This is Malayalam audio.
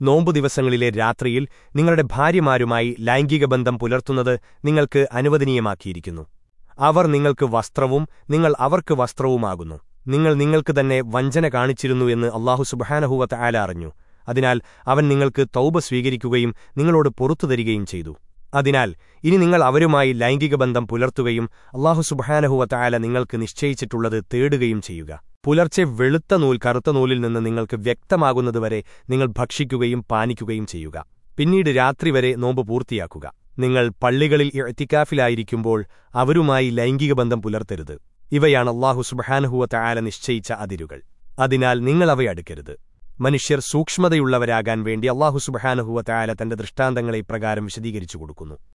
നോമ്പു ദിവസങ്ങളിലെ രാത്രിയിൽ നിങ്ങളുടെ ഭാര്യമാരുമായി ലൈംഗിക ബന്ധം പുലർത്തുന്നത് നിങ്ങൾക്ക് അനുവദനീയമാക്കിയിരിക്കുന്നു. അവർ നിങ്ങൾക്ക് വസ്ത്രവും നിങ്ങൾ അവർക്ക് വസ്ത്രവുമാകുന്നു. നിങ്ങൾ നിങ്ങൾക്ക് തന്നെ വഞ്ചന കാണിച്ചിരുന്നു എന്ന് അള്ളാഹു സുബഹാനഹുവത്ത് ആല അറിഞ്ഞു. അതിനാൽ അവൻ നിങ്ങൾക്ക് തൗബ സ്വീകരിക്കുകയും നിങ്ങളോട് പുറത്തു തരികയും ചെയ്തു. അതിനാൽ ഇനി നിങ്ങൾ അവരുമായി ലൈംഗിക ബന്ധം പുലർത്തുകയും അള്ളാഹു സുബഹാനഹുവത്ത് ആല നിങ്ങൾക്ക് നിശ്ചയിച്ചിട്ടുള്ളത് തേടുകയും ചെയ്യുക. പുലർച്ചെ വെളുത്ത നൂൽ കറുത്ത നൂലിൽ നിന്ന് നിങ്ങൾക്ക് വ്യക്തമാകുന്നതുവരെ നിങ്ങൾ ഭക്ഷിക്കുകയും പാനിക്കുകയും ചെയ്യുക. പിന്നീട് രാത്രി വരെ നോമ്പ് പൂർത്തിയാക്കുക. നിങ്ങൾ പള്ളികളിൽ എത്തിക്കാഫിലായിരിക്കുമ്പോൾ അവരുമായി ലൈംഗിക ബന്ധം പുലർത്തരുത്. ഇവയാണ് അള്ളാഹു സുബഹാനഹുവത്ത ആല നിശ്ചയിച്ച അതിരുകൾ. അതിനാൽ നിങ്ങൾ അവയടുക്കരുത് മനുഷ്യർ സൂക്ഷ്മതയുള്ളവരാകാൻ വേണ്ടി അള്ളാഹു സുബഹാനഹുവത്ത ആല തന്റെ ദൃഷ്ടാന്തങ്ങളെ ഇപ്രകാരം വിശദീകരിച്ചു കൊടുക്കുന്നു.